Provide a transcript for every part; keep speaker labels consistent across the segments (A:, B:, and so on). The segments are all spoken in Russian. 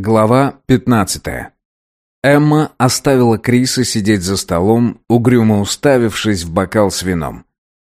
A: Глава 15. Эмма оставила Криса сидеть за столом, угрюмо уставившись в бокал с вином.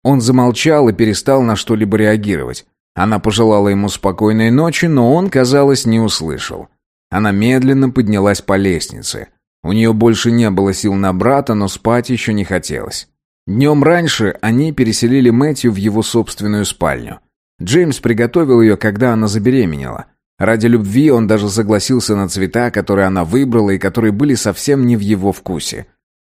A: Он замолчал и перестал на что-либо реагировать. Она пожелала ему спокойной ночи, но он, казалось, не услышал. Она медленно поднялась по лестнице. У нее больше не было сил на брата, но спать еще не хотелось. Днем раньше они переселили Мэтью в его собственную спальню. Джеймс приготовил ее, когда она забеременела. Ради любви он даже согласился на цвета, которые она выбрала и которые были совсем не в его вкусе.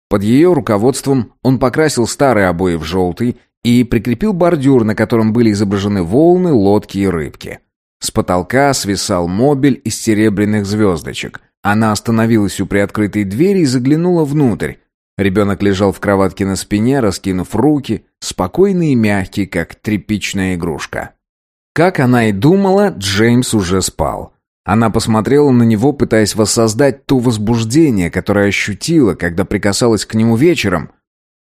A: Под ее руководством он покрасил старые обои в желтый и прикрепил бордюр, на котором были изображены волны, лодки и рыбки. С потолка свисал мобиль из серебряных звездочек. Она остановилась у приоткрытой двери и заглянула внутрь. Ребенок лежал в кроватке на спине, раскинув руки, спокойный и мягкий, как тряпичная игрушка. Как она и думала, Джеймс уже спал. Она посмотрела на него, пытаясь воссоздать то возбуждение, которое ощутила, когда прикасалась к нему вечером,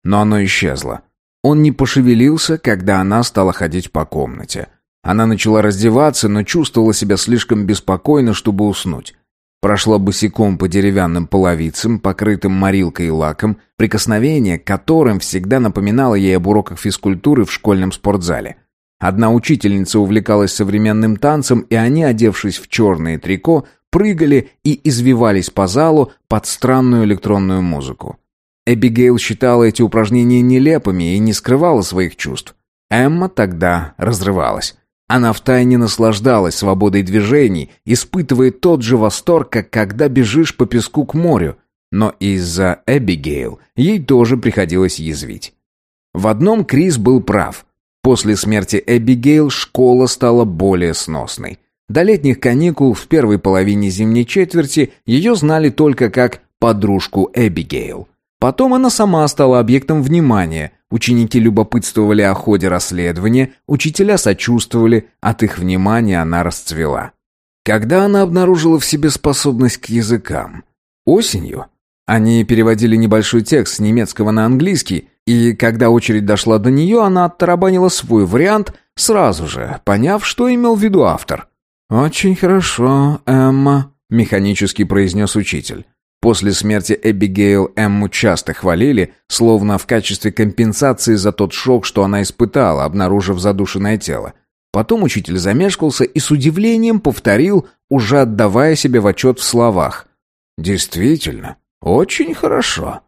A: но оно исчезло. Он не пошевелился, когда она стала ходить по комнате. Она начала раздеваться, но чувствовала себя слишком беспокойно, чтобы уснуть. Прошла босиком по деревянным половицам, покрытым морилкой и лаком, прикосновение к которым всегда напоминало ей об уроках физкультуры в школьном спортзале. Одна учительница увлекалась современным танцем, и они, одевшись в черное трико, прыгали и извивались по залу под странную электронную музыку. Эбигейл считала эти упражнения нелепыми и не скрывала своих чувств. Эмма тогда разрывалась. Она втайне наслаждалась свободой движений, испытывая тот же восторг, как когда бежишь по песку к морю. Но из-за Эбигейл ей тоже приходилось язвить. В одном Крис был прав. После смерти Эбигейл школа стала более сносной. До летних каникул в первой половине зимней четверти ее знали только как подружку Эбигейл. Потом она сама стала объектом внимания. Ученики любопытствовали о ходе расследования, учителя сочувствовали, от их внимания она расцвела. Когда она обнаружила в себе способность к языкам? Осенью. Они переводили небольшой текст с немецкого на английский, и когда очередь дошла до нее, она оттарабанила свой вариант, сразу же, поняв, что имел в виду автор. «Очень хорошо, Эмма», — механически произнес учитель. После смерти Эбигейл Эмму часто хвалили, словно в качестве компенсации за тот шок, что она испытала, обнаружив задушенное тело. Потом учитель замешкался и с удивлением повторил, уже отдавая себе в отчет в словах. «Действительно, очень хорошо».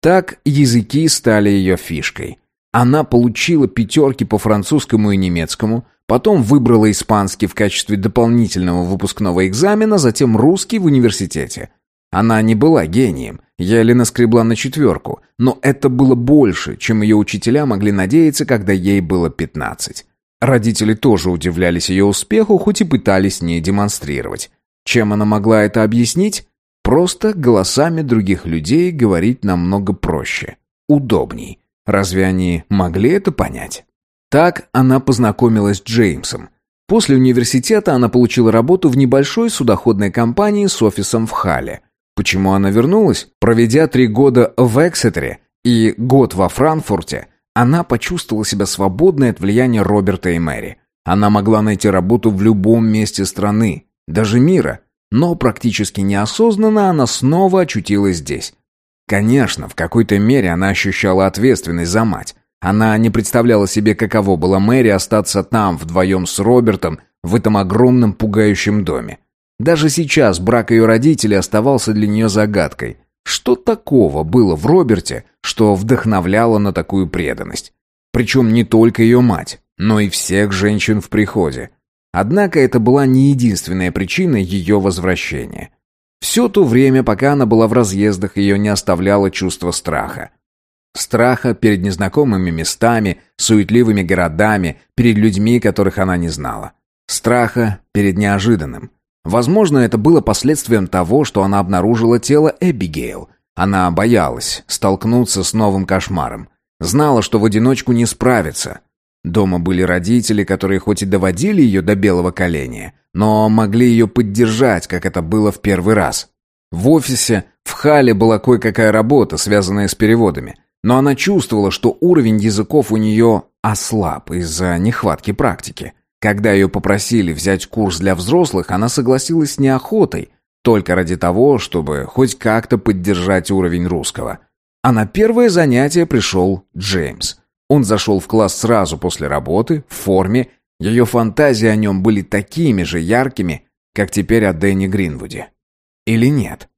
A: Так языки стали ее фишкой. Она получила пятерки по французскому и немецкому, потом выбрала испанский в качестве дополнительного выпускного экзамена, затем русский в университете. Она не была гением, еле наскребла на четверку, но это было больше, чем ее учителя могли надеяться, когда ей было пятнадцать. Родители тоже удивлялись ее успеху, хоть и пытались не демонстрировать. Чем она могла это объяснить? Просто голосами других людей говорить намного проще, удобней. Разве они могли это понять? Так она познакомилась с Джеймсом. После университета она получила работу в небольшой судоходной компании с офисом в Хале. Почему она вернулась? Проведя три года в Эксетере и год во Франкфурте, она почувствовала себя свободной от влияния Роберта и Мэри. Она могла найти работу в любом месте страны, даже мира, но практически неосознанно она снова очутилась здесь. Конечно, в какой-то мере она ощущала ответственность за мать. Она не представляла себе, каково было Мэри остаться там вдвоем с Робертом в этом огромном пугающем доме. Даже сейчас брак ее родителей оставался для нее загадкой. Что такого было в Роберте, что вдохновляло на такую преданность? Причем не только ее мать, но и всех женщин в приходе. Однако это была не единственная причина ее возвращения. Все то время, пока она была в разъездах, ее не оставляло чувство страха. Страха перед незнакомыми местами, суетливыми городами, перед людьми, которых она не знала. Страха перед неожиданным. Возможно, это было последствием того, что она обнаружила тело Эбигейл. Она боялась столкнуться с новым кошмаром. Знала, что в одиночку не справится. Дома были родители, которые хоть и доводили ее до белого коленя, но могли ее поддержать, как это было в первый раз. В офисе в Хале была кое-какая работа, связанная с переводами, но она чувствовала, что уровень языков у нее ослаб из-за нехватки практики. Когда ее попросили взять курс для взрослых, она согласилась с неохотой. только ради того, чтобы хоть как-то поддержать уровень русского. А на первое занятие пришел Джеймс. Он зашел в класс сразу после работы, в форме. Ее фантазии о нем были такими же яркими, как теперь о Дэнни Гринвуде. Или нет?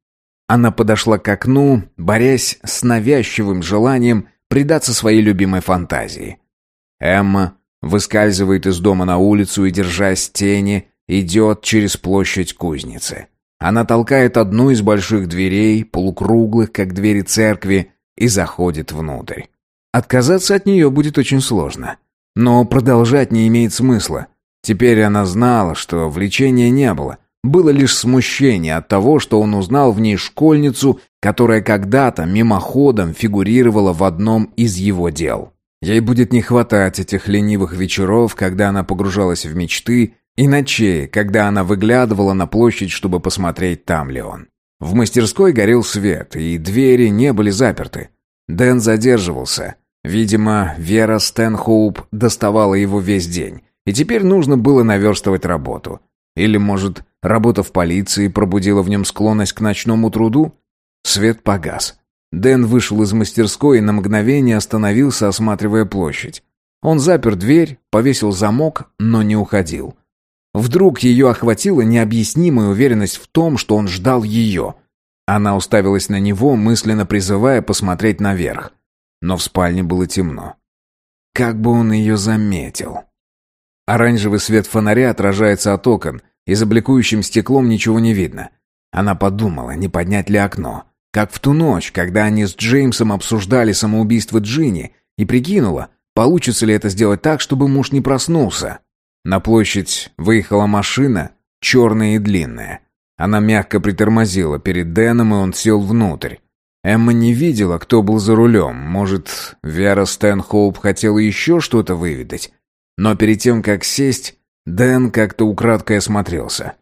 A: Она подошла к окну, борясь с навязчивым желанием предаться своей любимой фантазии. Эмма выскальзывает из дома на улицу и, держась тени, идет через площадь кузницы. Она толкает одну из больших дверей, полукруглых, как двери церкви, и заходит внутрь. Отказаться от нее будет очень сложно. Но продолжать не имеет смысла. Теперь она знала, что влечения не было. Было лишь смущение от того, что он узнал в ней школьницу, которая когда-то мимоходом фигурировала в одном из его дел. Ей будет не хватать этих ленивых вечеров, когда она погружалась в мечты, и ночей, когда она выглядывала на площадь, чтобы посмотреть, там ли он. В мастерской горел свет, и двери не были заперты. Дэн задерживался. Видимо, Вера Стэнхоуп доставала его весь день, и теперь нужно было наверстывать работу. Или, может, работа в полиции пробудила в нем склонность к ночному труду? Свет погас. Дэн вышел из мастерской и на мгновение остановился, осматривая площадь. Он запер дверь, повесил замок, но не уходил. Вдруг ее охватила необъяснимая уверенность в том, что он ждал ее. Она уставилась на него, мысленно призывая посмотреть наверх. Но в спальне было темно. Как бы он ее заметил? Оранжевый свет фонаря отражается от окон, и за бликующим стеклом ничего не видно. Она подумала, не поднять ли окно. Как в ту ночь, когда они с Джеймсом обсуждали самоубийство Джинни, и прикинула, получится ли это сделать так, чтобы муж не проснулся. На площадь выехала машина, черная и длинная. Она мягко притормозила перед Дэном, и он сел внутрь. Эмма не видела, кто был за рулем. Может, Вера Стэнхоуп хотела еще что-то выведать. Но перед тем, как сесть, Дэн как-то украдкой осмотрелся.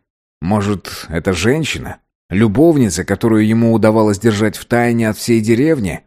A: Может, это женщина? Любовница, которую ему удавалось держать в тайне от всей деревни?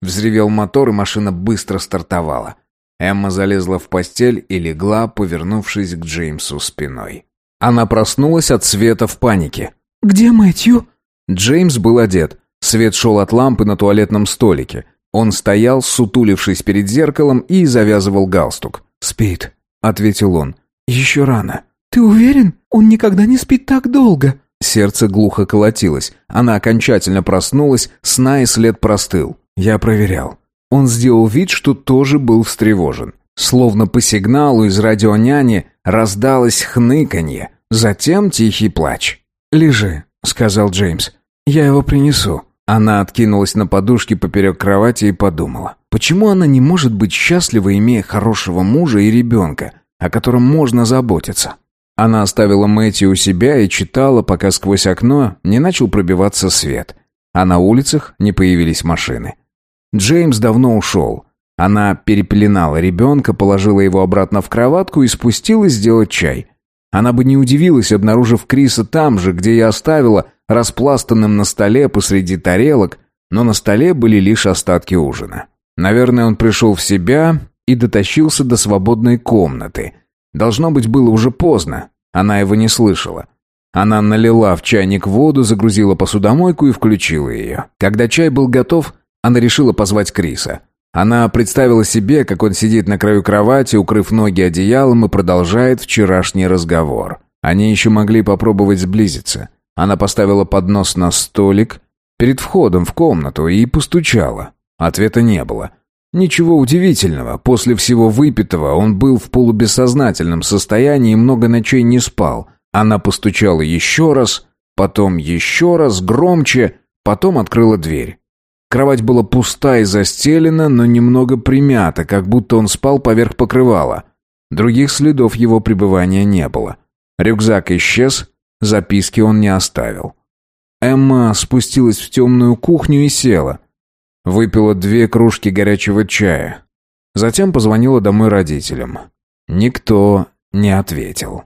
A: Взревел мотор, и машина быстро стартовала. Эмма залезла в постель и легла, повернувшись к Джеймсу спиной. Она проснулась от света в панике.
B: «Где Мэтью?»
A: Джеймс был одет. Свет шел от лампы на туалетном столике. Он стоял, сутулившись перед зеркалом, и завязывал галстук.
B: «Спит», — ответил он. «Еще рано». «Ты уверен? Он никогда не спит так долго».
A: Сердце глухо колотилось. Она окончательно проснулась, сна и след простыл. Я проверял. Он сделал вид, что тоже был встревожен. Словно по сигналу из радионяни раздалось хныканье, затем тихий плач.
B: «Лежи», — сказал Джеймс. «Я его принесу».
A: Она откинулась на подушке поперек кровати и подумала. Почему она не может быть счастлива, имея хорошего мужа и ребенка, о котором можно заботиться? Она оставила Мэтью у себя и читала, пока сквозь окно не начал пробиваться свет, а на улицах не появились машины. Джеймс давно ушел. Она перепеленала ребенка, положила его обратно в кроватку и спустилась сделать чай. Она бы не удивилась, обнаружив Криса там же, где я оставила, распластанным на столе посреди тарелок, но на столе были лишь остатки ужина. Наверное, он пришел в себя и дотащился до свободной комнаты. Должно быть, было уже поздно. Она его не слышала. Она налила в чайник воду, загрузила посудомойку и включила ее. Когда чай был готов, она решила позвать Криса. Она представила себе, как он сидит на краю кровати, укрыв ноги одеялом и продолжает вчерашний разговор. Они еще могли попробовать сблизиться. Она поставила поднос на столик перед входом в комнату и постучала. Ответа не было. Ничего удивительного, после всего выпитого он был в полубессознательном состоянии и много ночей не спал. Она постучала еще раз, потом еще раз, громче, потом открыла дверь. Кровать была пуста и застелена, но немного примята, как будто он спал поверх покрывала. Других следов его пребывания не было. Рюкзак исчез, записки он не оставил. Эмма спустилась в темную кухню и села. Выпила две кружки горячего чая. Затем позвонила домой родителям. Никто не ответил.